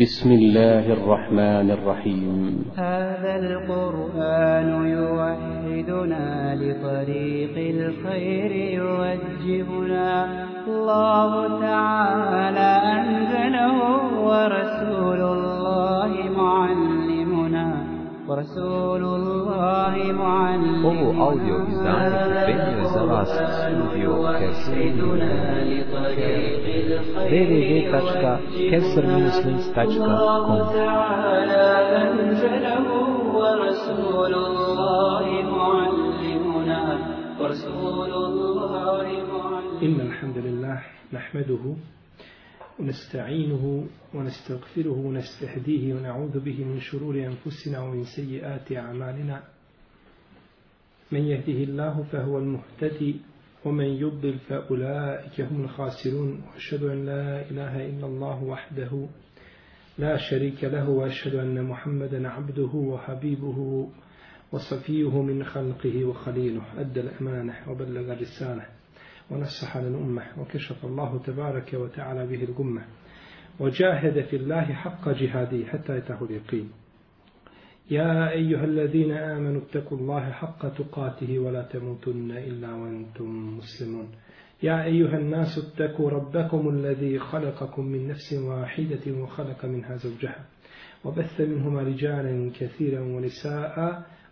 بسم الله الرحمن الرحيم. هذا القرآن يوحدنا لطريق الخير يوجهنا. الله تعالى أنزله ورسول الله ورسول الله معلم هو أوديو ديزاين بني زراس ستوديو www.cancermanagement.com تعالى أنزله ورسول الله معلمنا ورسول الله معلمنا إن الحمد لله نحمده ونستعينه ونستغفره ونستهديه ونعوذ به من شرور أنفسنا ومن سيئات أعمالنا. من يهده الله فهو المهتدي ومن يضلل فأولئك هم الخاسرون. وأشهد أن لا إله إلا الله وحده لا شريك له وأشهد أن محمدا عبده وحبيبه وصفيه من خلقه وخليله. أدى الأمانة وبلغ الرسالة. ونصح للأمة وكشف الله تبارك وتعالى به الأمة وجاهد في الله حق جهاده حتى يتاه اليقين. يا أيها الذين آمنوا اتقوا الله حق تقاته ولا تموتن إلا وأنتم مسلمون. يا أيها الناس اتقوا ربكم الذي خلقكم من نفس واحدة وخلق منها زوجها. وبث منهما رجالا كثيرا ونساء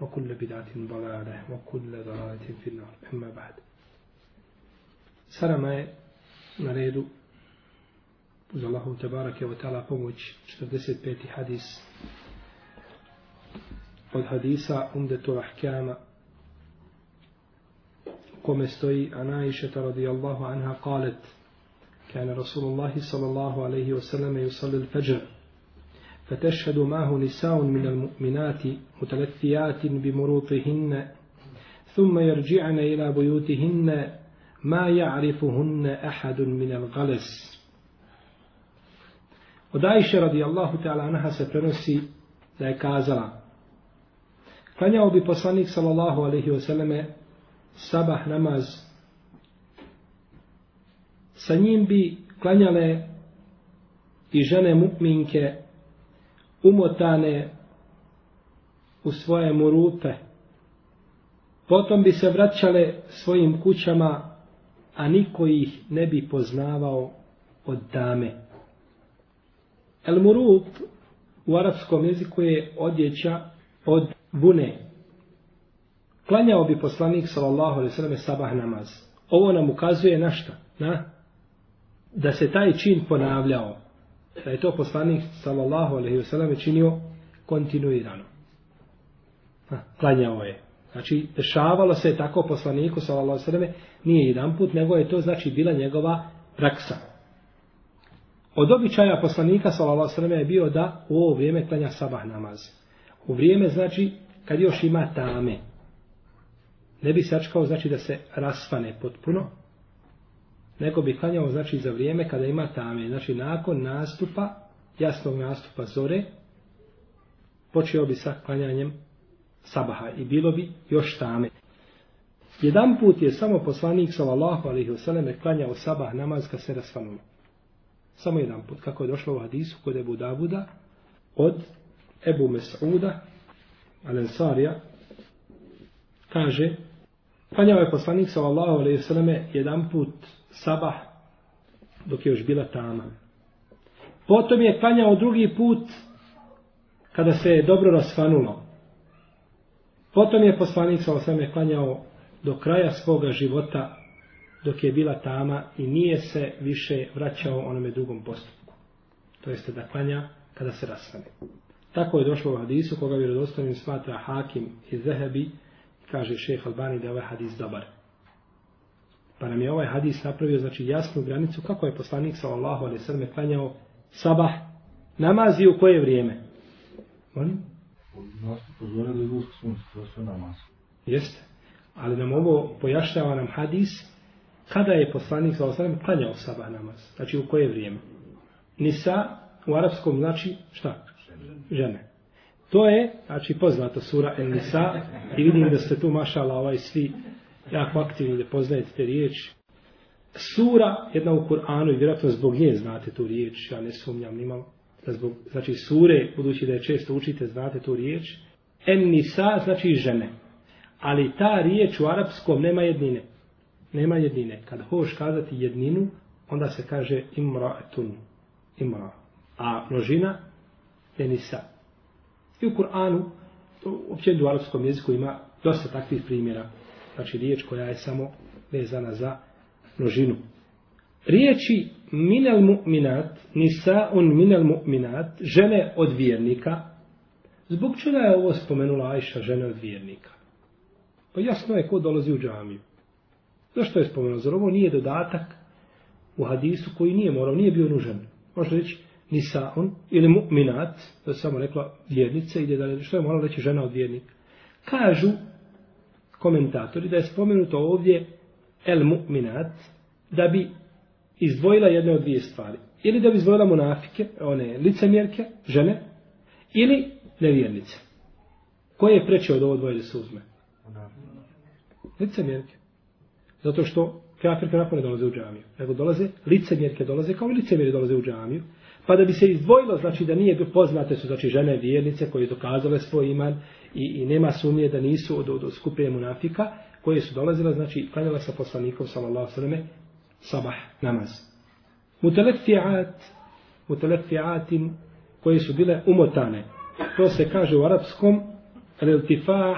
وكل بدعة ضلالة وكل ضلالة في النار أما بعد Sada je na redu uz Allahu Tebarake wa ta'ala pomoć 45. hadis od hadisa Umdetul Ahkama kome stoji Anaiša radijallahu anha qalet كان رسول الله صلى الله عليه وسلم يصلي الفجر فتشهد معه نساء من المؤمنات متلثيات بمروطهن ثم يرجعن إلى بيوتهن ما يعرفهن أحد من الغلس ودائشة رضي الله تعالى عنها سترسي ذاك أزرع Klanjao bi poslanik sallallahu alaihi wasallame sabah namaz. Sa njim bi klanjale i žene mu'minke umotane u svoje murupe. Potom bi se vraćale svojim kućama, a niko ih ne bi poznavao od dame. El murup u arapskom jeziku je odjeća od vune. Klanjao bi poslanik sallallahu alejhi ve selleme sabah namaz. Ovo nam ukazuje na šta? Na da se taj čin ponavljao. Da je to poslanik sallallahu alejhi ve selleme činio kontinuirano. Ha, klanjao je. Znači, dešavalo se tako poslaniku sallallahu alejhi ve selleme nije jedan put, nego je to znači bila njegova praksa. Od običaja poslanika sallallahu alejhi ve selleme je bio da u ovo vrijeme klanja sabah namaz. U vrijeme znači kad još ima tame. Ne bi sačkao znači da se rasvane potpuno, nego bi klanjao znači za vrijeme kada ima tame. Znači nakon nastupa, jasnog nastupa zore, počeo bi sa klanjanjem sabaha i bilo bi još tame. Jedan put je samo poslanik sallallahu alaihi wasallam klanjao sabah namaz kad se rasvanulo. Samo jedan put, kako je došlo u hadisu kod Ebu Davuda, od Ebu Mes'uda, Al-Ansarija, kaže, klanjao je poslanik sallallahu alaihi wasallam jedan put sabah dok je još bila tama. Potom je klanjao drugi put kada se je dobro rasvanulo. Potom je poslanik sallallahu je klanjao do kraja svoga života dok je bila tama i nije se više vraćao onome drugom postupku. To jeste da klanja kada se rasvane. Tako je došlo u hadisu koga vjerodostavim smatra Hakim i Zehebi kaže šeheh Albani da je ovaj hadis dobar. Pa nam je ovaj hadis napravio znači jasnu granicu kako je poslanik sallallahu alejhi ve sellem klanjao sabah namazi u koje vrijeme? Molim? Nas su pozorili rusk sunce, to je sve namaz. Jeste. Ali nam ovo pojašnjava nam hadis kada je poslanik sa osanem klanjao sabah namaz. Znači u koje vrijeme? Nisa u arapskom znači šta? Žene. To je, znači poznata sura El Nisa i vidim da ste tu mašala ovaj svi jako aktivni da poznajete te riječi. Sura, jedna u Kur'anu i vjerojatno zbog nje znate tu riječ, ja ne sumnjam nimalo. Da zbog, znači sure, budući da je često učite, znate tu riječ. En Nisa znači žene. Ali ta riječ u arapskom nema jednine. Nema jednine. Kad hoš kazati jedninu, onda se kaže imra'atun. Imra. A množina je nisa. I u Kur'anu, uopće u arapskom jeziku ima dosta takvih primjera. Znači riječ koja je samo vezana za množinu. Riječi minel mu'minat, nisaun minel mu'minat, žene od vjernika, zbog čega je ovo spomenula Ajša, žene od vjernika? Pa jasno je ko dolazi u džamiju. Zašto je spomenuo? Zar ovo nije dodatak u hadisu koji nije morao, nije bio nužan. Možda reći nisaun ili mu'minat, to je samo rekla vjernica, ide dalje, što je morala reći žena od vjernika. Kažu komentatori da je spomenuto ovdje el mu'minat, da bi izdvojila jedne od dvije stvari. Ili da bi izdvojila munafike, one licemjerke, žene, ili nevjernice. Koje je preče od ovo dvoje da se uzme? Licemjerke. Zato što kafirke napone dolaze u džamiju. Nego dolaze, licemjerke dolaze kao i licemjeri dolaze u džamiju. Pa da bi se izdvojilo, znači da nije poznate su znači žene vjernice koje dokazale svoj iman i, i nema sumnje da nisu od, od, od skupine munafika koje su dolazile, znači klanjala sa poslanikom sallallahu sallam sabah namaz. Mutelefiat, mutelefiatin koje su bile umotane. To se kaže u arapskom reltifa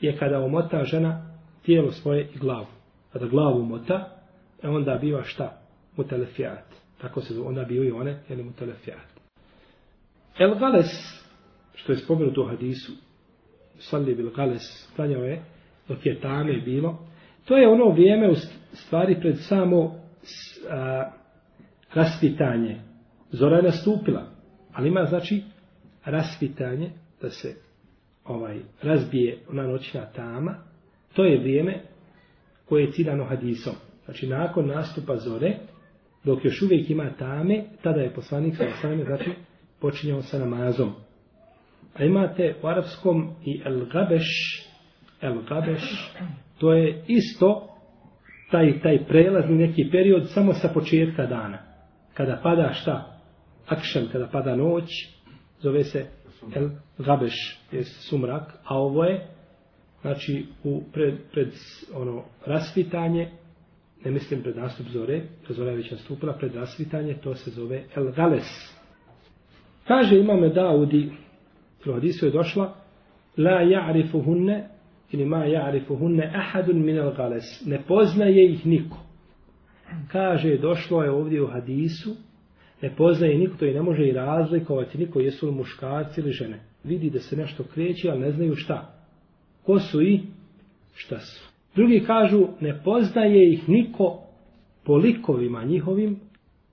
je kada omota žena tijelo svoje i glavu. Kada glavu mota, e onda biva šta? Mutelefijat. Tako se onda bivaju one, jeli mutelefijat. El gales, što je spomenuto u hadisu, salli bil gales, klanjao je, dok je tame bilo, to je ono vrijeme u stvari pred samo a, rasvitanje. Zora je nastupila, ali ima znači rasvitanje, da se ovaj razbije ona noćna tama, to je vrijeme koje je ciljano hadisom. Znači, nakon nastupa zore, dok još uvijek ima tame, tada je poslanik sa osnovime, znači, počinjao sa namazom. A imate u arapskom i el gabeš, el gabeš, to je isto taj, taj prelazni neki period samo sa početka dana. Kada pada šta? Akšan, kada pada noć, zove se el gabeš, je sumrak, a ovo je znači u pred, pred ono rasvitanje, ne mislim pred nastup zore, to zora je već nastupila, pred rasvitanje, to se zove el gales. Kaže imame Daudi, u hadisu je došla, la ja'rifuhunne, ili ma ja'rifuhunne ahadun min el gales. Ne poznaje ih niko. Kaže, došlo je ovdje u hadisu, ne poznaje niko, to i ne može i razlikovati niko, jesu li muškarci ili žene. Vidi da se nešto kreće, ali ne znaju šta. Ko su i šta su. Drugi kažu, ne poznaje ih niko po likovima njihovim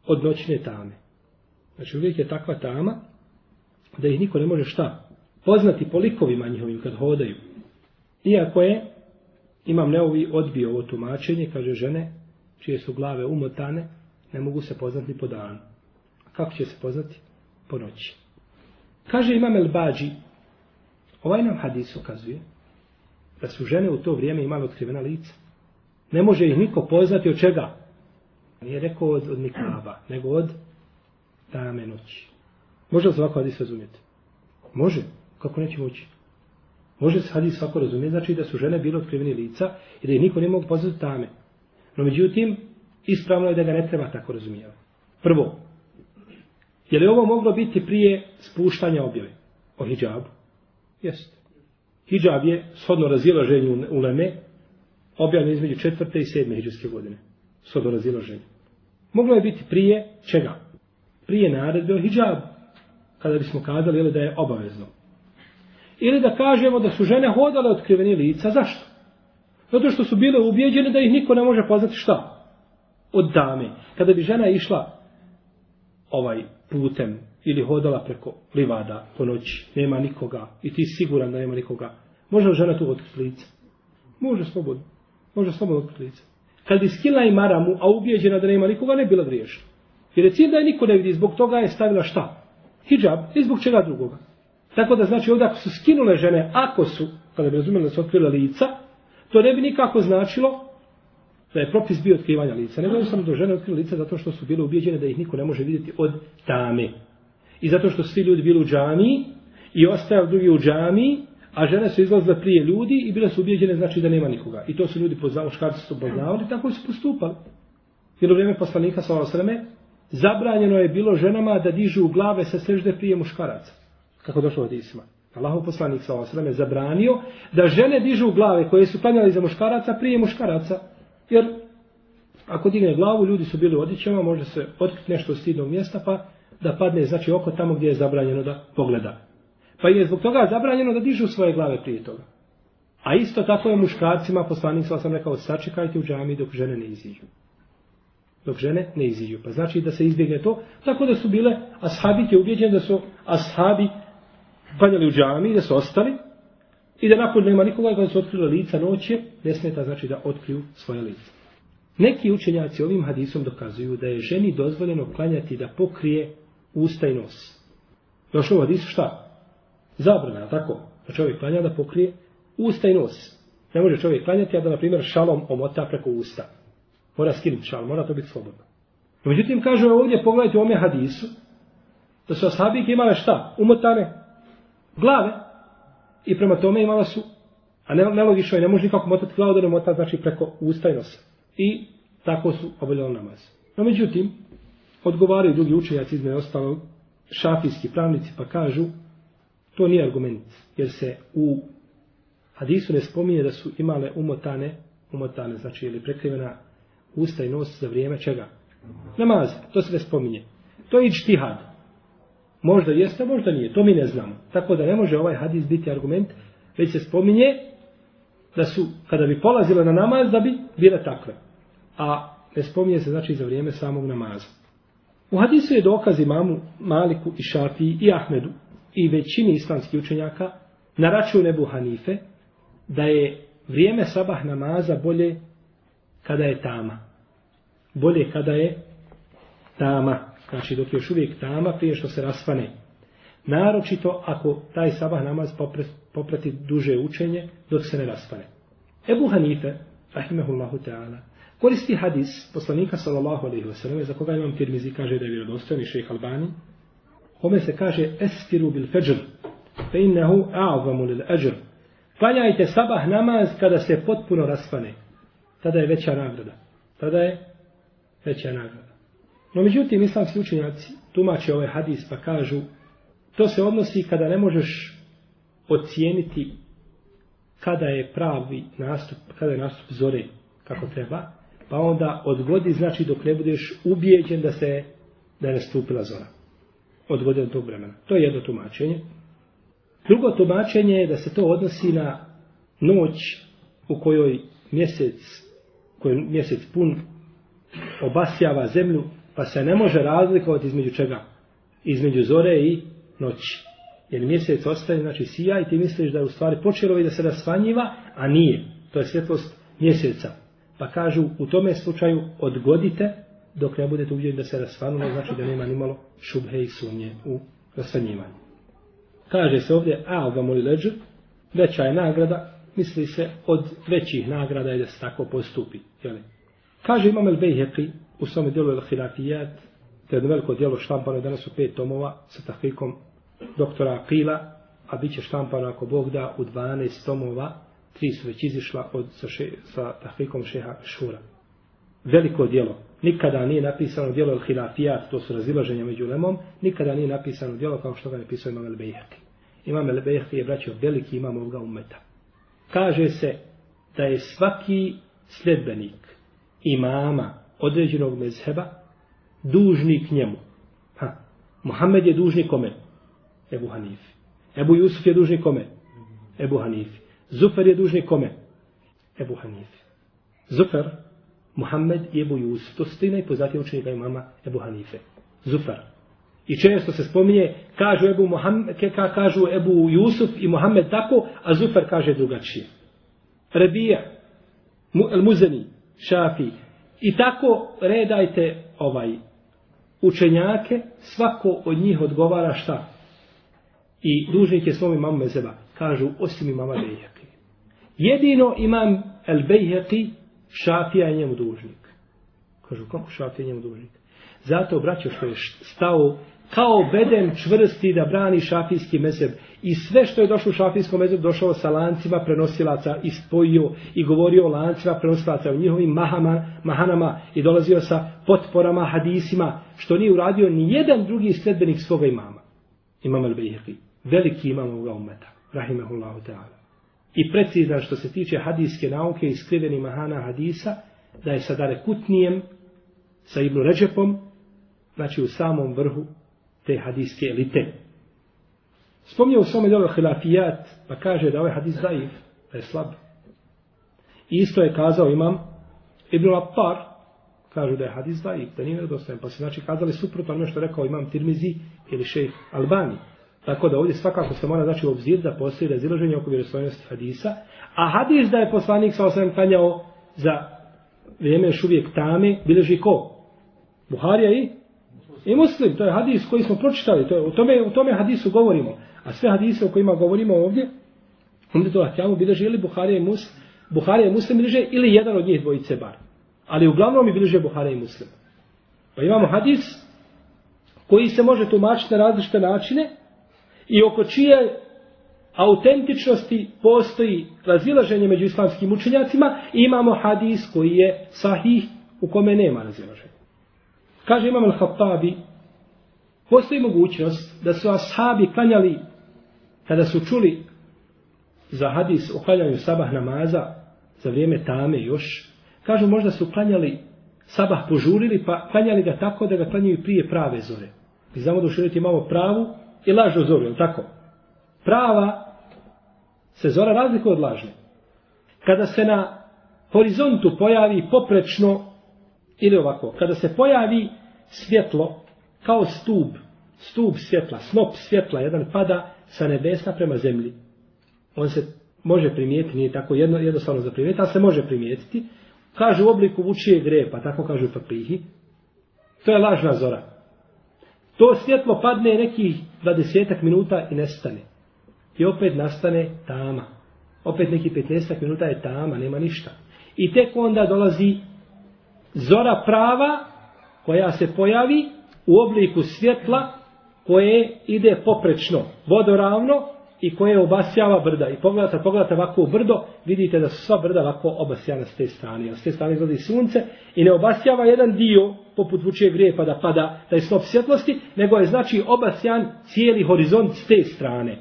od noćne tame. Znači uvijek je takva tama da ih niko ne može šta poznati po likovima njihovim kad hodaju. Iako je, imam neovi odbio ovo tumačenje, kaže žene, čije su glave umotane, ne mogu se poznati po danu. Kako će se poznati? Po noći. Kaže imam El Bađi, ovaj nam hadis ukazuje, da su žene u to vrijeme imale otkrivena lica. Ne može ih niko poznati od čega? Nije rekao od, od nikaba, nego od tame noći. Može li se ovako hadis razumjeti? Može. Kako neće moći? Može se hadis svako razumjeti, znači da su žene bile otkriveni lica i da ih niko ne mogu poznati tame. No međutim, ispravno je da ga ne treba tako razumijevati. Prvo, je li ovo moglo biti prije spuštanja objave o hijabu? Jeste. Hidžab je shodno razilaženju u Leme objavljen između četvrte i sedme hidžarske godine. Shodno razilaženju. Moglo je biti prije čega? Prije naredbe o hijabu. Kada bismo kazali ili da je obavezno. Ili da kažemo da su žene hodale otkriveni lica. Zašto? Zato što su bile ubijeđene da ih niko ne može poznati šta? Od dame. Kada bi žena išla ovaj putem ili hodala preko livada po noći, nema nikoga i ti si siguran da nema nikoga, može li žena tu otkriti lice? Može slobodno. Može slobodno otkriti lice. Kad bi skila i maramu, a ubijeđena da nema nikoga, ne bila griješna. Jer je cilj da je niko ne vidi, zbog toga je stavila šta? Hijab i zbog čega drugoga. Tako da znači ovdje ako su skinule žene, ako su, pa kada bi razumjeli da su otkrile lica, to ne bi nikako značilo da je propis bio otkrivanja lica. Nego samo da žene otkrile lica zato što su bile ubijeđene da ih niko ne može vidjeti od tame. I zato što su svi ljudi bili u džamiji i ostajali drugi u džamiji, a žene su izlazile prije ljudi i bile su ubijeđene znači da nema nikoga. I to su ljudi poznali, muškarci su poznavali, tako su postupali. Jer u vrijeme poslanika sa Osreme, zabranjeno je bilo ženama da dižu glave sa sežde prije muškaraca. Kako došlo od Isma. Allahov poslanik sa Osreme zabranio da žene dižu glave koje su klanjali za muškaraca prije muškaraca. Jer ako digne glavu, ljudi su bili u odjećama, može se otkriti nešto od stidnog mjesta, pa da padne znači oko tamo gdje je zabranjeno da pogleda. Pa je zbog toga zabranjeno da dižu svoje glave prije toga. A isto tako je muškarcima, poslanik sam rekao, sačekajte u džami dok žene ne iziđu. Dok žene ne iziđu. Pa znači da se izbjegne to. Tako da su bile, ashabike ubjeđene da su ashabi panjali u džami, da su ostali. I da nakon nema nikoga kada su otkrili lica noće, ne smeta znači da otkriju svoje lice. Neki učenjaci ovim hadisom dokazuju da je ženi dozvoljeno klanjati da pokrije usta i nos. Došlo u hadisu šta? Zabrana, tako? Da čovjek klanja da pokrije usta i nos. Ne može čovjek klanjati, a da, na primjer, šalom omota preko usta. Mora skinuti šal, mora to biti slobodno. No, međutim, kaže ovdje, pogledajte u ome hadisu, da su ashabike imale šta? Umotane glave. I prema tome imala su, a ne, nelogično je, ne može nikako motati glavu da ne mota, znači preko usta i nosa. I tako su obavljali namaz. No, međutim, odgovaraju drugi učenjaci izme ostalo šafijski pravnici pa kažu To nije argument, jer se u hadisu ne spominje da su imale umotane, umotane, znači ili prekrivena usta i nos za vrijeme čega? Namaz, to se ne spominje. To je ičtihad. Možda jeste, možda nije, to mi ne znamo. Tako da ne može ovaj hadis biti argument, već se spominje da su, kada bi polazile na namaz, da bi bile takve. A ne spominje se znači za vrijeme samog namaza. U hadisu je dokaz imamu Maliku i Šafiji i Ahmedu i većini islamskih učenjaka na račun Ebu Hanife da je vrijeme sabah namaza bolje kada je tama. Bolje kada je tama. Znači dok je još uvijek tama prije što se rasvane. Naročito ako taj sabah namaz poprati duže učenje dok se ne rasvane. Ebu Hanife, rahimehullahu ta'ala, koristi hadis poslanika sallallahu alaihi wasallam za koga imam tirmizi kaže da je vjerodostojni šejh Albani, kome se kaže esfiru bil fajr fe innehu a'zamu lil ajr. Klanjajte sabah namaz kada se potpuno raspane tada je veća nagrada. Tada je veća nagrada. No međutim islamski učenjaci tumače ovaj hadis pa kažu to se odnosi kada ne možeš ocijeniti kada je pravi nastup kada je nastup zore kako treba pa onda odgodi znači dok ne budeš ubijeđen da se da je nastupila zora Odgodi od tog vremena. To je jedno tumačenje. Drugo tumačenje je da se to odnosi na noć u kojoj mjesec, koji mjesec pun obasjava zemlju, pa se ne može razlikovati između čega? Između zore i noći. Jer mjesec ostaje, znači sija i ti misliš da je u stvari počelo i da se rasvanjiva, a nije. To je svjetlost mjeseca. Pa kažu, u tome slučaju odgodite dok ne budete uvjereni da se rasvanulo, znači da nema ni malo šubhe i sumnje u rasvanjivanju. Kaže se ovdje, a ga moli leđu, veća je nagrada, misli se od većih nagrada je da se tako postupi. Jeli? Kaže Imam El Bejheqi u svome dijelu El Hilafijat, to je jedno veliko dijelo štampano danas u pet tomova sa tahvikom doktora Akila, a bit će štampano ako Bog da u 12 tomova, tri su već izišla od, sa, še, sa tahrikom šeha Šura. Veliko dijelo, nikada nije napisano djelo El Hilafijat, to su razilaženja među lemom, nikada nije napisano djelo kao što ga je pisao Imam El Bejhaki. Imam El Bejhaki je braćo veliki imam ovoga umeta. Kaže se da je svaki sledbenik imama određenog mezheba dužnik njemu. Ha. Muhammed je dužnik kome? Ebu Hanifi. Ebu Jusuf je dužnik kome? Ebu Hanifi. Zufer je dužnik kome? Ebu Hanife. Zufer Muhammed i Ebu Jusuf. To su tri najpoznatije učenika imama Ebu Hanife. Zufar. I često se spominje, kažu Ebu, Muhammed, kažu Ebu Jusuf i Muhammed tako, a Zufer kaže drugačije. Rebija, El Muzeni, Šafi. I tako redajte ovaj učenjake, svako od njih odgovara šta? I dužnik je svom imamu Mezeba. Kažu, osim imama Bejheqi. Jedino imam El Bejheqi, Šafija je njemu dužnik. Kažu, kako Šafija je njemu dužnik? Zato, braćo, što je stao kao beden čvrsti da brani šafijski mezeb. I sve što je došlo u šafijskom mezebu došao sa lancima prenosilaca i spojio i govorio o lancima prenosilaca u njihovim mahama, mahanama i dolazio sa potporama, hadisima, što nije uradio ni jedan drugi sledbenik svoga imama. Imam al-Bihri. Veliki imam ovoga umeta. Rahimahullahu ta'ala. I precizan što se tiče hadijske nauke i skriveni mahana hadisa, da je sa Darekutnijem, sa Ibnu Ređepom, znači u samom vrhu te hadijske elite. Spomnio u svome delu hilafijat, pa kaže da ovaj hadis zaif, da je slab. I isto je kazao imam Ibn Lappar, kažu da je hadis zaif, da nije vjerodostojan, pa se znači kazali suprotno ono što rekao imam Tirmizi ili šejh Albani. Tako da ovdje svakako se mora znači u obzir da postoji razilaženje oko vjerostojnosti hadisa, a hadis da je poslanik sa osam klanjao za vrijeme još uvijek tame, bileži ko? Buharija i I muslim, to je hadis koji smo pročitali, to je, u, tome, u tome hadisu govorimo. A sve hadise o kojima govorimo ovdje, onda to Ahkjamu bileži ili Buharija i Muslim, Buharija i Muslim bileže ili jedan od njih dvojice bar. Ali uglavnom mi bileže Buharija i Muslim. Pa imamo hadis koji se može tumačiti na različite načine i oko čije autentičnosti postoji razilaženje među islamskim učenjacima imamo hadis koji je sahih u kome nema razilaženja. Kaže Imam al-Khattabi, postoji mogućnost da su ashabi klanjali, kada su čuli za hadis o klanjanju sabah namaza za vrijeme tame još, kažu možda su klanjali sabah požurili, pa klanjali ga tako da ga klanjaju prije prave zore. I znamo da u širiti imamo pravu i lažnu zoru, je tako? Prava se zora razlikuje od lažne. Kada se na horizontu pojavi poprečno Ili ovako, kada se pojavi svjetlo kao stub, stub svjetla, snop svjetla, jedan pada sa nebesa prema zemlji. On se može primijetiti, nije tako jedno, jednostavno za primijetiti, ali se može primijetiti. Kaže u obliku vučije grepa, tako kažu papihi. To je lažna zora. To svjetlo padne nekih 20 minuta i nestane. I opet nastane tama. Opet neki 15 minuta je tama, nema ništa. I tek onda dolazi zora prava koja se pojavi u obliku svjetla koje ide poprečno, vodoravno i koje obasjava brda. I pogledate, pogledate ovako u brdo, vidite da su sva brda ovako obasjana s te strane. S te strane izgleda sunce i ne obasjava jedan dio poput vučije grijepa da pada taj snop svjetlosti, nego je znači obasjan cijeli horizont s te strane.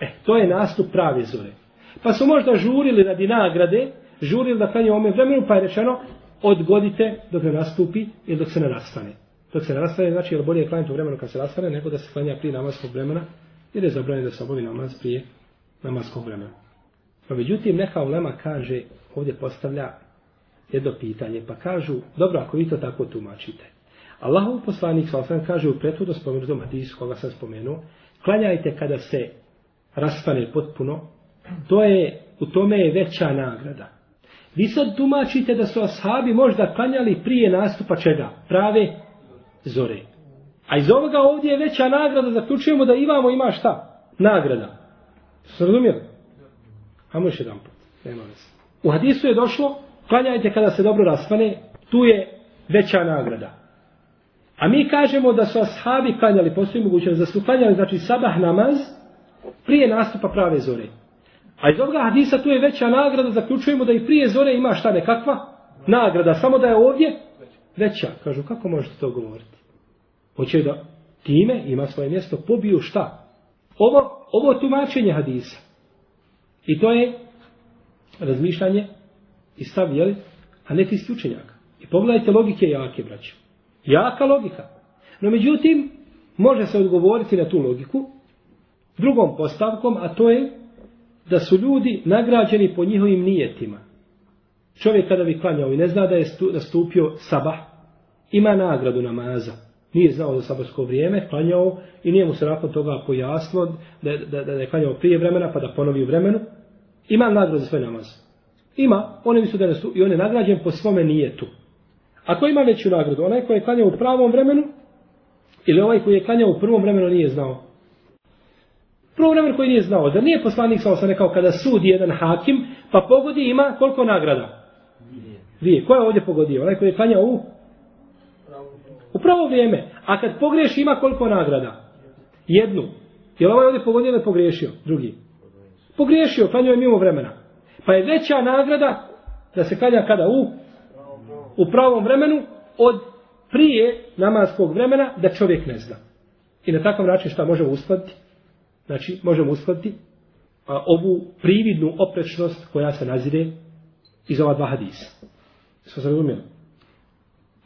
E, to je nastup prave zore. Pa su možda žurili radi nagrade, žurili da klanje ome vremenu, pa je rečeno, odgodite dok ne nastupi ili dok se ne rastane. Dok se ne rastane, znači je bolje klanjati u vremenu kad se rastane, nego da se klanja prije namaskog vremena, jer je zabranjeno da se obavi namaz prije namaskog vremena. Pa međutim, neka ulema kaže, ovdje postavlja jedno pitanje, pa kažu, dobro, ako vi to tako tumačite. Allahov poslanik, sa osam, kaže u prethodno spomenutom hadisu, koga sam spomenuo, klanjajte kada se rastane potpuno, to je, u tome je veća nagrada. Vi sad tumačite da su ashabi možda klanjali prije nastupa čega? Prave zore. A iz ovoga ovdje je veća nagrada, zaključujemo da imamo ima šta? Nagrada. Se razumijeli? Hajmo još jedan put. Nema vas. U hadisu je došlo, klanjajte kada se dobro raspane, tu je veća nagrada. A mi kažemo da su ashabi klanjali, postoji mogućnost da su klanjali, znači sabah namaz, prije nastupa prave zore. A iz ovoga hadisa tu je veća nagrada, zaključujemo da i prije zore ima šta nekakva nagrada, samo da je ovdje veća. Kažu, kako možete to govoriti? Hoće da time ima svoje mjesto, pobiju šta? Ovo, ovo tumačenje hadisa. I to je razmišljanje i stav, jeli, a neki isključenjaka. I pogledajte logike jake, braće. Jaka logika. No međutim, može se odgovoriti na tu logiku drugom postavkom, a to je da su ljudi nagrađeni po njihovim nijetima. Čovjek kada bi klanjao i ne zna da je nastupio sabah, ima nagradu namaza. Nije znao za sabarsko vrijeme, klanjao i nije mu se nakon toga pojasnilo da, da, da, da je klanjao prije vremena pa da ponovi u vremenu. Ima nagradu za svoj namaz? Ima. Oni misle da je i on je nagrađen po svome nijetu. Ako ima veću nagradu, onaj koji je klanjao u pravom vremenu ili ovaj koji je klanjao u prvom vremenu nije znao. Prvo vremenu koji nije znao, da nije poslanik sa osam kao kada sudi jedan hakim, pa pogodi ima koliko nagrada? Dvije. Ko je ovdje pogodio? Onaj koji je klanjao u? U pravo vrijeme. A kad pogriješi ima koliko nagrada? Jednu. Je li ovaj ovdje pogodio ili pogriješio? Drugi. Pogriješio, klanio je mimo vremena. Pa je veća nagrada da se klanja kada u? U pravom vremenu od prije namaskog vremena da čovjek ne zna. I na takav način šta možemo uskladiti? Znači, možemo uskladiti a, ovu prividnu oprečnost koja se nazire iz ova dva hadisa. Smo se razumijeli?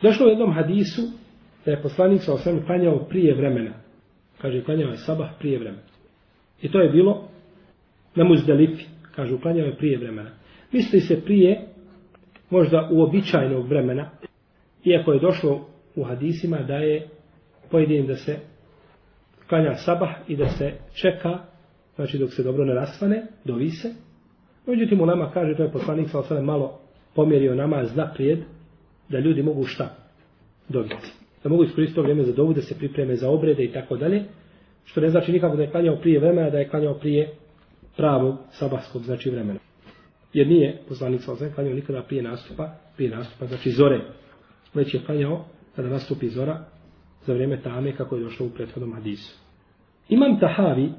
Došlo u jednom hadisu da je poslanik sa osam klanjao prije vremena. Kaže, klanjao je sabah prije vremena. I to je bilo na muzdelifi. Kaže, klanjao je prije vremena. Misli se prije, možda uobičajnog vremena, iako je došlo u hadisima da je pojedinim da se klanja sabah i da se čeka, znači dok se dobro ne rasvane, dovi se. Međutim, u nama kaže, to je poslanik sa osam malo pomjerio namaz naprijed, da ljudi mogu šta? Dobiti. Da mogu iskoristiti to vrijeme za dovu, da se pripreme za obrede i tako dalje. Što ne znači nikako da je klanjao prije vremena, da je klanjao prije pravog sabahskog, znači vremena. Jer nije poslanik sa ozem klanjao nikada prije nastupa, prije nastupa, znači zore. Već je klanjao kada nastupi zora za vrijeme tame kako je došlo u prethodnom hadisu. Imam Tahavi,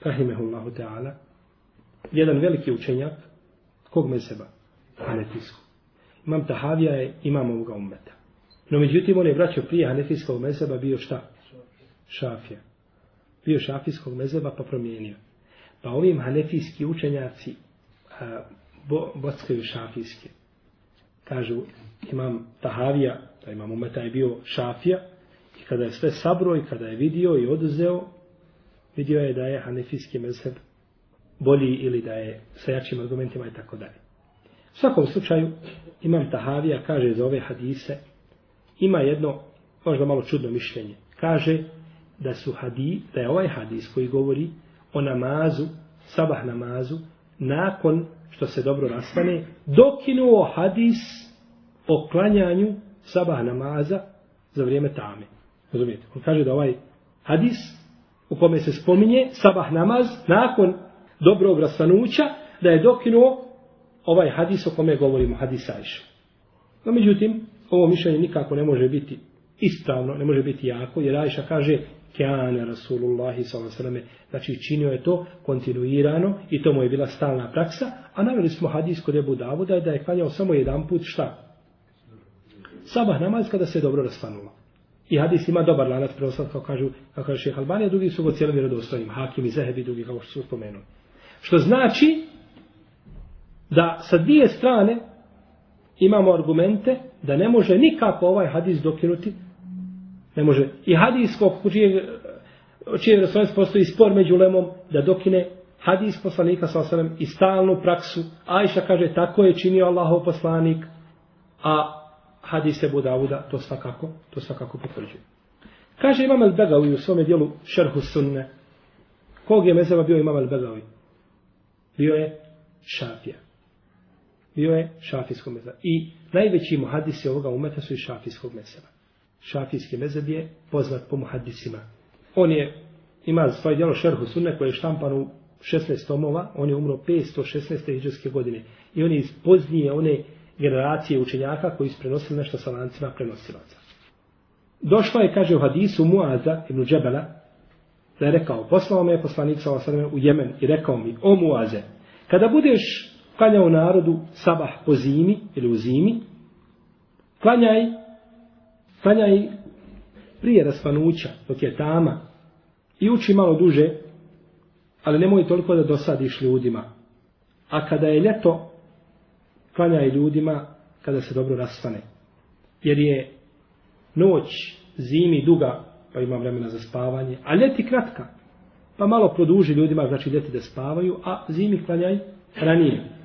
rahimehullahu ta'ala, jedan veliki učenjak, kog mezheba? Hanefijskog. Imam Tahavija je imam ovoga ummeta. No međutim, on je vraćao prije Hanefijskog mezeba bio šta? Šafija. Bio šafijskog mezeba pa promijenio. Pa ovim Hanefijski učenjaci a, bo, bockaju šafijske. Kažu, imam Tahavija, da imam umeta je bio šafija, i kada je sve sabro i kada je vidio i oduzeo, vidio je da je Hanefijski mezheb bolji ili da je sa jačim argumentima i tako dalje. U svakom slučaju, imam Tahavija kaže za ove hadise, ima jedno, možda malo čudno mišljenje. Kaže da su hadi, da je ovaj hadis koji govori o namazu, sabah namazu, nakon što se dobro raspane, dokinuo hadis o klanjanju sabah namaza za vrijeme tame. Razumijete? On kaže da ovaj hadis u kome se spominje sabah namaz nakon dobrog rasvanuća, da je dokinuo ovaj hadis o kome govorimo, hadis Ajša. No međutim, ovo mišljenje nikako ne može biti ispravno, ne može biti jako, jer Ajša kaže Keane Rasulullahi s.a.v. Znači činio je to kontinuirano i to mu je bila stalna praksa, a naveli smo hadis kod Ebu Davuda da je klanjao samo jedan put šta? Sabah namaz kada se dobro rastanula. I hadis ima dobar lanac preoslat, kao kažu, kao kaže šeha Albanija, drugi su go cijelom vjerodostojnim, Hakim i Zehebi, drugi kao što su spomenuli. Što znači da sa dvije strane imamo argumente da ne može nikako ovaj hadis dokinuti. Ne može. I hadis kog čije, čije vjerodostojnost postoji spor među lemom da dokine hadis poslanika sa osanem i stalnu praksu. Ajša kaže tako je činio Allahov poslanik, a hadise Budavuda to svakako, to svakako potvrđuje. Kaže Imam al-Begavi u svome dijelu Šerhu Sunne. Kog je mezeva bio Imam al-Begavi? Bio je Šafija. Bio je Šafijskog mezeba. I najveći muhadisi ovoga umeta su i Šafijskog mezeba. Šafijski mezeb je poznat po muhadisima. On je, ima svoje djelo Šerhu Sunne koje je štampan u 16 tomova. On je umro 516. iđeske godine. I on je iz poznije one generacije učenjaka koji su prenosili nešto sa lancima prenosilaca. Došlo je, kaže u hadisu Muaza ibn Džebela, da je rekao, poslao me je poslanik sa u Jemen i rekao mi, o Muaze, kada budeš klanjao narodu sabah po zimi ili u zimi, klanjaj, klanjaj prije rasvanuća, dok je tama, i uči malo duže, ali nemoj toliko da dosadiš ljudima. A kada je ljeto, klanjaj ljudima kada se dobro rasvane. Jer je noć zimi duga, pa ima vremena za spavanje, a ljeti kratka, pa malo produži ljudima, znači ljeti da spavaju, a zimi klanjaj ranije.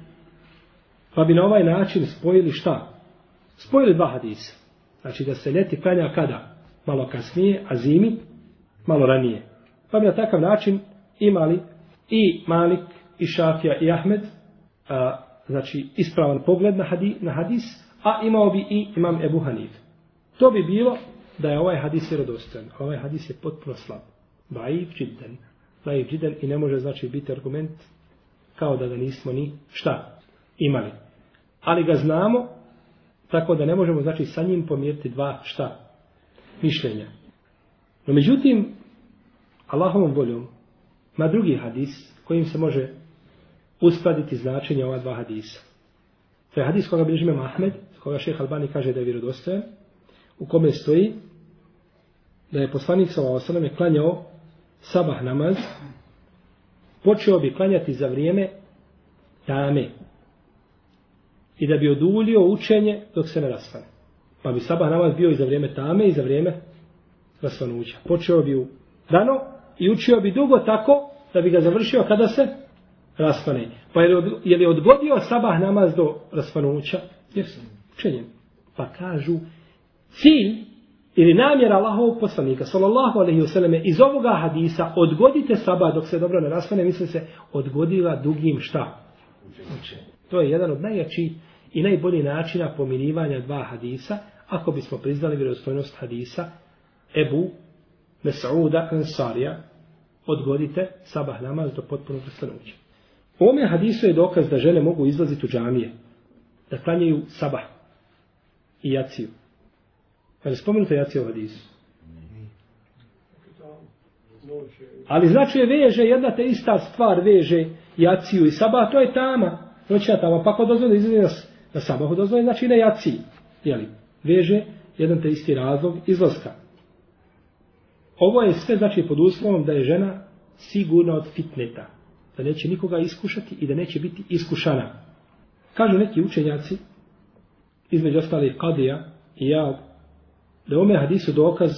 Pa bi na ovaj način spojili šta? Spojili dva hadisa. Znači da se ljeti klanja kada? malo kasnije, a zimi malo ranije. Pa bi na takav način imali i Malik, i Šafija, i Ahmed, a, znači ispravan pogled na, hadi, na hadis, a imao bi i imam Ebu Hanif. To bi bilo da je ovaj hadis vjerodostojan. Ovaj hadis je potpuno slab. Baif džidden. Baif džidden i ne može znači biti argument kao da ga nismo ni šta imali. Ali ga znamo tako da ne možemo znači sa njim pomjeriti dva šta mišljenja. No međutim, Allahovom voljom ma drugi hadis kojim se može uskladiti značenje ova dva hadisa. To je hadis koga bilježi imam Ahmed, koga šeha Albani kaže da je vjerodostojan, u kome stoji da je poslanik sa Osanom je klanjao sabah namaz, počeo bi klanjati za vrijeme tame i da bi odulio učenje dok se ne rasvane. Pa bi sabah namaz bio i za vrijeme tame i za vrijeme rasvanuća. Počeo bi u rano i učio bi dugo tako da bi ga završio kada se rasvane. Pa je li, je li odgodio sabah namaz do rasvanuća? Jesu, učenjem. Pa kažu, cilj ili namjera Allahovog poslanika, sallallahu alaihi wasallam, iz ovoga hadisa, odgodite sabah dok se dobro ne rasvane, misle se, odgodila dugim šta? Učenjem. To je jedan od najjačih i najbolji načina pomirivanja dva hadisa, ako bismo priznali vjerostojnost hadisa Ebu Mesauda Ansarija, odgodite sabah namaz do potpunog rastanuća. U ovome hadisu je dokaz da žene mogu izlaziti u džamije, da klanjaju sabah i jaciju. Je li spomenuto jaciju u hadisu? Ali znači je veže, jedna te ista stvar veže jaciju i sabah, to je tama. Znači, Noćna tama, pa ako dozvoli izlazi na, na sabahu, dozvoli znači na jaciji. Jeli? Veže jedan te isti razlog izlaska. Ovo je sve znači pod uslovom da je žena sigurna od fitneta. Da neće nikoga iskušati i da neće biti iskušana. Kažu neki učenjaci, između ostalih Kadija i ja, da ome hadisu dokaz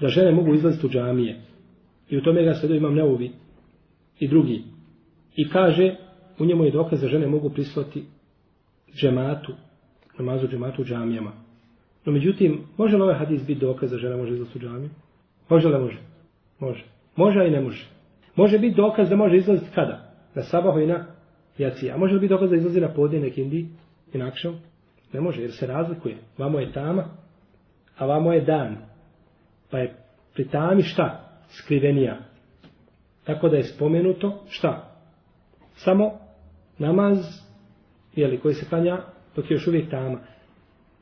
da žene mogu izlaziti u džamije. I u tome ga sve imam neuvi i drugi. I kaže, u njemu je dokaz da žene mogu prislati džematu, namazu džematu u džamijama. No međutim, može li ovaj hadis biti dokaz da žena može izlaziti u džamiju? Može li može? Može. Može i ne može. Može biti dokaz da može izlaziti kada? Na sabahu i na jaci. A može li biti dokaz da izlazi na podne na kindi i nakšom? Ne može, jer se razlikuje. Vamo je tama, a vamo je dan. Pa je pri tami šta? Skrivenija. Tako da je spomenuto šta? Samo namaz, jeli, koji se klanja dok je još uvijek tama.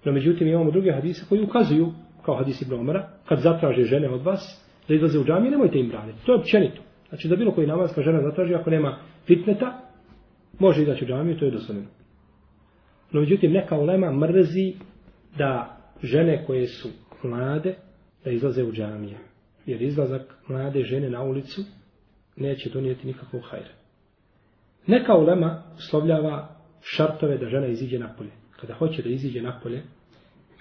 No međutim imamo druge hadise koji ukazuju, kao hadisi Ibn Omara, kad zatraže žene od vas da izlaze u džamiju, nemojte im braniti. To je općenito. Znači da bilo koji namazka žena zatraži, ako nema fitneta, može izaći u džamiju, to je dozvoljeno. No međutim, neka ulema mrzi da žene koje su mlade, da izlaze u džamije. Jer izlazak mlade žene na ulicu neće donijeti nikakvog hajra. Neka ulema uslovljava šartove da žena iziđe napolje. Kada hoće da iziđe napolje,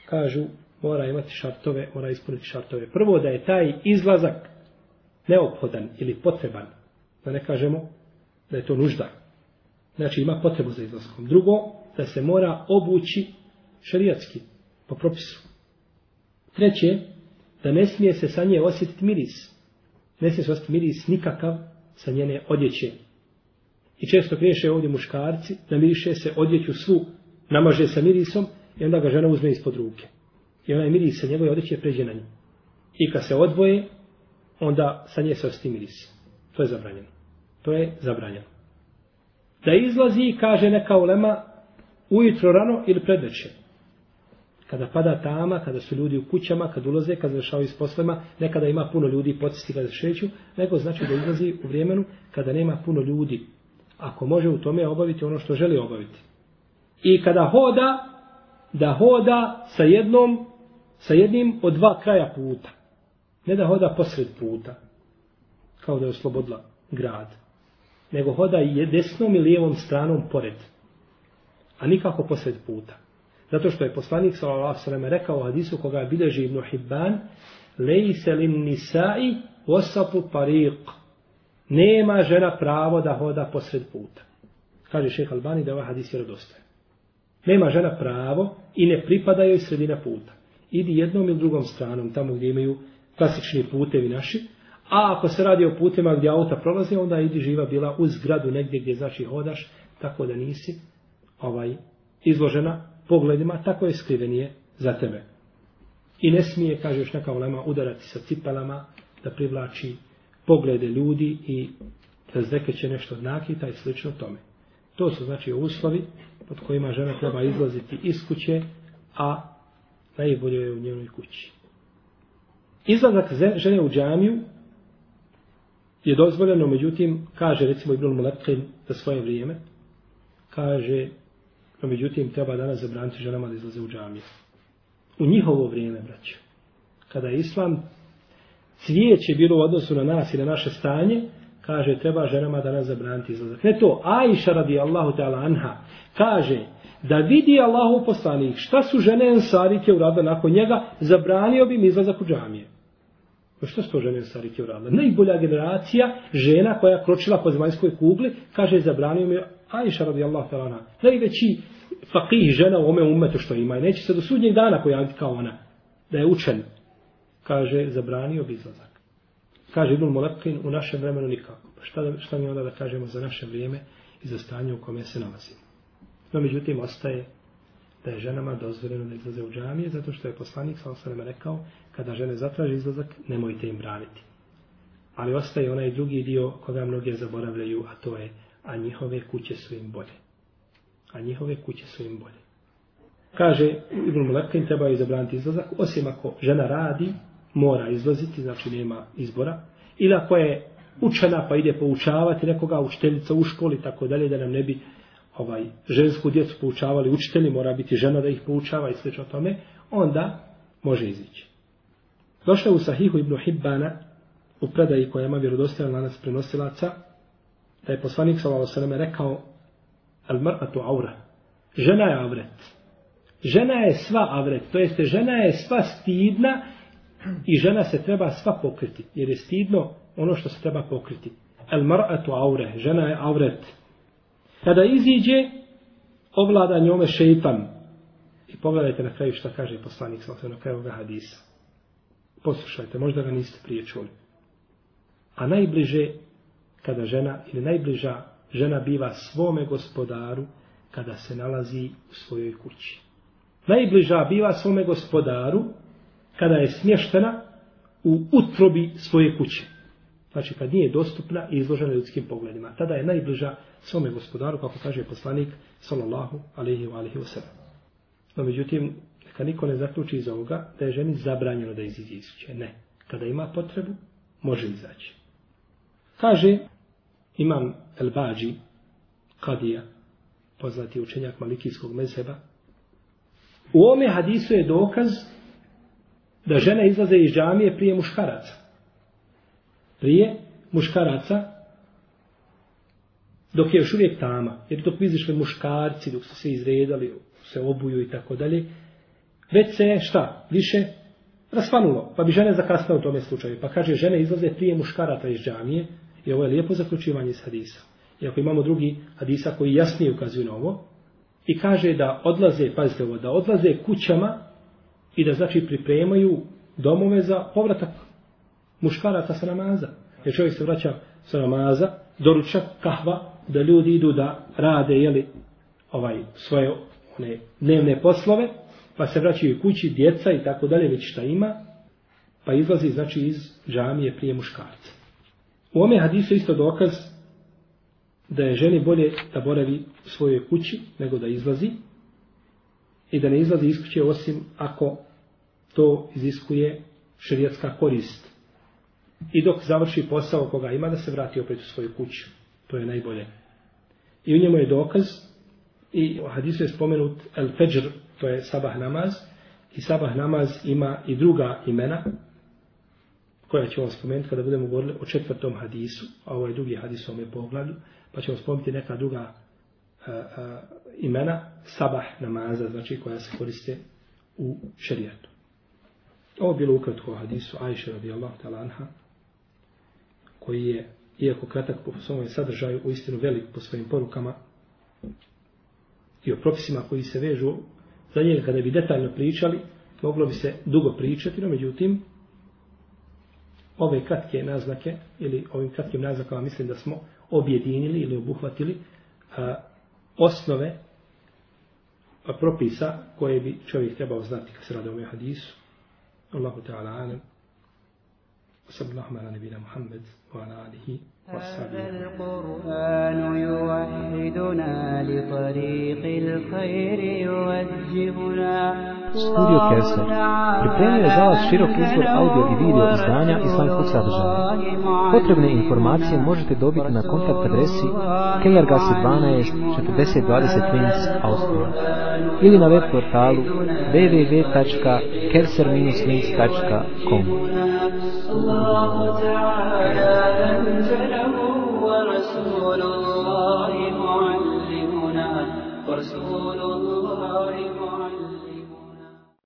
kažu mora imati šartove, mora ispuniti šartove. Prvo da je taj izlazak neophodan ili potreban, da ne kažemo da je to nužda. Znači ima potrebu za izlaskom. Drugo, da se mora obući šarijatski, po propisu. Treće, da ne smije se sa nje osjetiti miris. Ne smije se osjetiti miris nikakav sa njene odjeće. I često griješe ovdje muškarci, namiriše se odjeću svu, namaže sa mirisom i onda ga žena uzme ispod ruke. I onaj miris sa njegove odjeće pređe na nju. I kad se odvoje, onda sa nje se osti miris. To je zabranjeno. To je zabranjeno. Da izlazi, kaže neka ulema, ujutro rano ili predveče. Kada pada tama, kada su ljudi u kućama, kad ulaze, kad završavaju s poslema, nekada ima puno ljudi pocisti ga se šeću, nego znači da izlazi u vremenu kada nema puno ljudi. Ako može u tome obaviti ono što želi obaviti. I kada hoda, da hoda sa jednom, sa jednim od dva kraja puta. Ne da hoda posred puta, kao da je oslobodila grad, nego hoda i desnom i lijevom stranom pored, a nikako posred puta. Zato što je poslanik s.a.v. rekao u hadisu koga je bileži Ibn Hibban, lejse lim nisai osapu pariq. Nema žena pravo da hoda posred puta. Kaže šeha Albani da je ovaj hadis vjerodostojan. Nema žena pravo i ne pripada joj sredina puta. idi jednom ili drugom stranom, tamo gdje imaju klasični putevi naši, a ako se radi o putima gdje auta prolaze, onda idi živa bila uz zgradu negdje gdje znači hodaš, tako da nisi ovaj izložena pogledima, tako je skrivenije za tebe. I ne smije, kaže još neka ulema, udarati sa cipelama, da privlači poglede ljudi i da zdekeće nešto od nakita i slično tome. To su znači uslovi pod kojima žena treba izlaziti iz kuće, a najbolje je u njenoj kući. Izlazak žene u džamiju je dozvoljeno, međutim, kaže recimo Ibn Mulekin za svoje vrijeme, kaže, no međutim, treba danas zabraniti ženama da izlaze u džamiju. U njihovo vrijeme, braće, kada je Islam cvijeće bilo u odnosu na nas i na naše stanje, kaže, treba ženama danas zabraniti izlazak. Ne to, Aisha radi Allahu ta'ala anha, kaže, da vidi Allahu poslanik šta su žene ensarike uradile nakon njega, zabranio bi im izlazak u džamije. Pa no što su to žene ensarike uradile? Najbolja generacija žena koja je kročila po zemaljskoj kugli, kaže, zabranio mi Aisha radi Allahu ta'ala anha. Najveći fakih žena u ome umetu što ima i neće se do sudnjeg dana pojaviti kao ona, da je učen. Kaže, zabranio bi izlazak. Kaže Ibn Molekin, u našem vremenu nikako. Pa šta, šta mi onda da kažemo za naše vrijeme i za stanje u kome se nalazimo? No, međutim, ostaje da je ženama dozvoljeno da izlaze u džamije, zato što je poslanik sa osaleme rekao, kada žene zatraže izlazak, nemojte im braniti. Ali ostaje onaj drugi dio koga mnoge zaboravljaju, a to je, a njihove kuće su im bolje. A njihove kuće su im bolje. Kaže Ibn Mlekin, treba je zabraniti izlazak, osim ako žena radi, mora izlaziti, znači nema izbora, ili ako je učena pa ide poučavati nekoga učiteljica u školi, tako dalje, da nam ne bi ovaj žensku djecu poučavali učitelji, mora biti žena da ih poučava i slično tome, onda može izići. Došla u Sahihu ibn Hibbana, u predaji koja ima vjerodostojan lanac prenosilaca, da je poslanik s.a.v. rekao al mar'atu aura. Žena je avret. Žena je sva avret, to jeste žena je sva stidna i žena se treba sva pokriti, jer je stidno ono što se treba pokriti. El mar'atu aure, žena je avret. Kada iziđe, ovlada njome šeitan. I pogledajte na kraju šta kaže poslanik sa na kraju ovoga hadisa. Poslušajte, možda ga niste prije čuli. A najbliže, kada žena, ili najbliža žena biva svome gospodaru, kada se nalazi u svojoj kući. Najbliža biva svome gospodaru, kada je smještena u utrobi svoje kuće. Znači kad nije dostupna i izložena ljudskim pogledima. Tada je najbliža svome gospodaru, kako kaže poslanik, sallallahu alaihi wa alaihi wa sallam. No međutim, neka niko ne zaključi iz ovoga da je ženi zabranjeno da iziđe iz kuće. Ne. Kada ima potrebu, može izaći. Kaže imam El Bađi, Kadija, poznati učenjak malikijskog mezheba, u ome hadisu je dokaz da žene izlaze iz džamije prije muškaraca. Prije muškaraca, dok je još uvijek tama, jer dok vidiš muškarci, dok su se izredali, se obuju i tako dalje, već se šta, više raspanulo, pa bi žene zakasnile u tome slučaju. Pa kaže, žene izlaze prije muškarata iz džamije, i ovo je lijepo zaključivanje iz hadisa. I ako imamo drugi hadisa koji jasnije ukazuju na ovo, i kaže da odlaze, pazite ovo, da odlaze kućama i da znači pripremaju domove za povratak muškaraca sa namaza. Jer čovjek se vraća sa namaza, doručak, kahva, da ljudi idu da rade jeli, ovaj, svoje one, dnevne poslove, pa se vraćaju kući, djeca i tako dalje, već šta ima, pa izlazi znači iz džamije prije muškarca. U ome hadisu isto dokaz da je ženi bolje da boravi u svojoj kući nego da izlazi i da ne izlazi iz kuće osim ako to iziskuje šerijatska korist. I dok završi posao koga ima da se vrati opet u svoju kuću. To je najbolje. I u njemu je dokaz i u hadisu je spomenut El Fajr, to je sabah namaz. I sabah namaz ima i druga imena koja ćemo spomenuti kada budemo govorili o četvrtom hadisu, a ovo je drugi hadis u ome poglavlju, pa ćemo spomenuti neka druga a, a, imena sabah namaza, znači koja se koriste u šerijatu. Ovo je bilo ukratko o hadisu Ajše radijallahu ta'ala anha, koji je, iako kratak po svojom sadržaju, u istinu velik po svojim porukama i o propisima koji se vežu za njega kada bi detaljno pričali, moglo bi se dugo pričati, no međutim, ove kratke naznake, ili ovim kratkim naznakama mislim da smo objedinili ili obuhvatili a, osnove a, propisa koje bi čovjek trebao znati kad se radi o ovom hadisu. Allahu ta'ala alam. وصلى الله على نبينا محمد وعلى آله وأصحابه هذا القرآن يوحدنا لطريق الخير يوجهنا Studio Kesar pripremio za vas širok izbor audio i video izdanja islamskog sadržaja. Potrebne informacije možete dobiti na kontakt adresi Kellergasse 12 4020 Linz, Austrija. Ili na web portalu www.kerser-linz.com Allahu Ta'ala